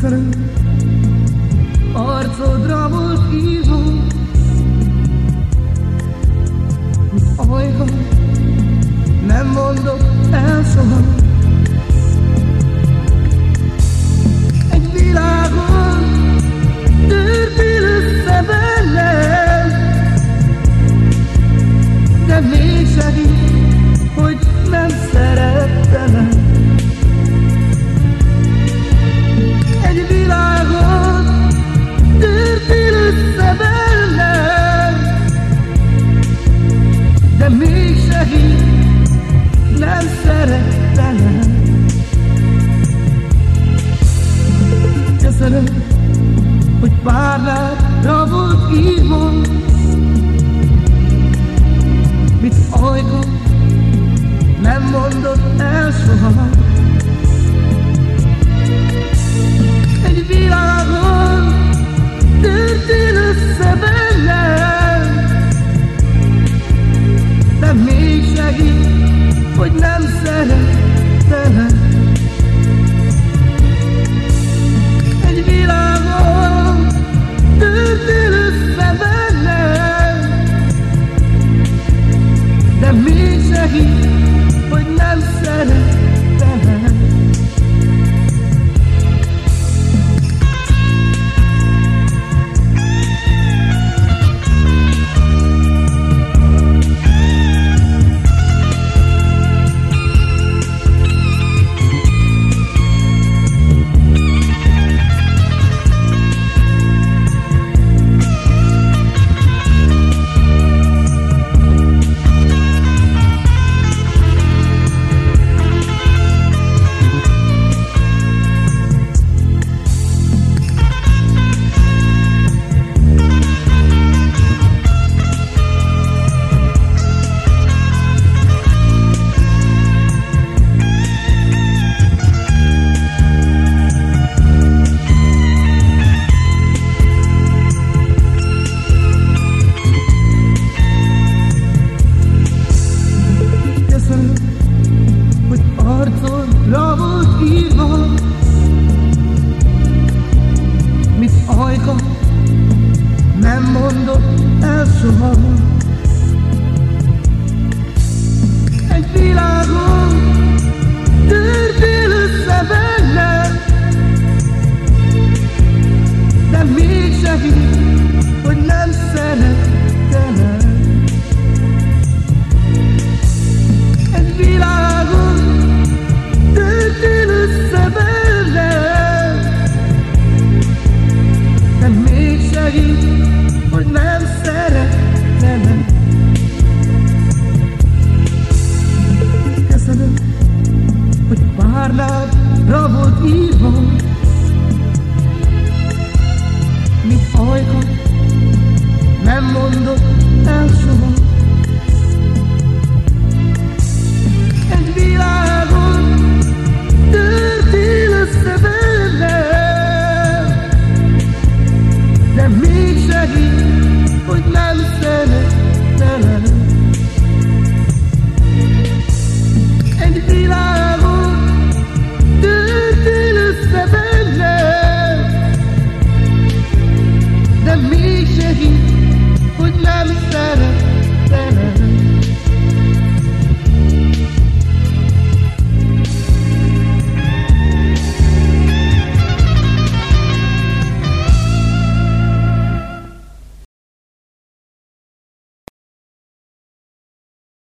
Köszönöm, arcodra volt írva, segít, hogy nem szerettelek. Egy világon tűntél de mi segít, hogy nem szerettelek. mosolygom, nem mondom el soha. Egy világon törtél össze velem, de mégse hiszem. segít, hogy nem szeretne. Köszönöm, hogy pár lábra volt írva, mint ajkot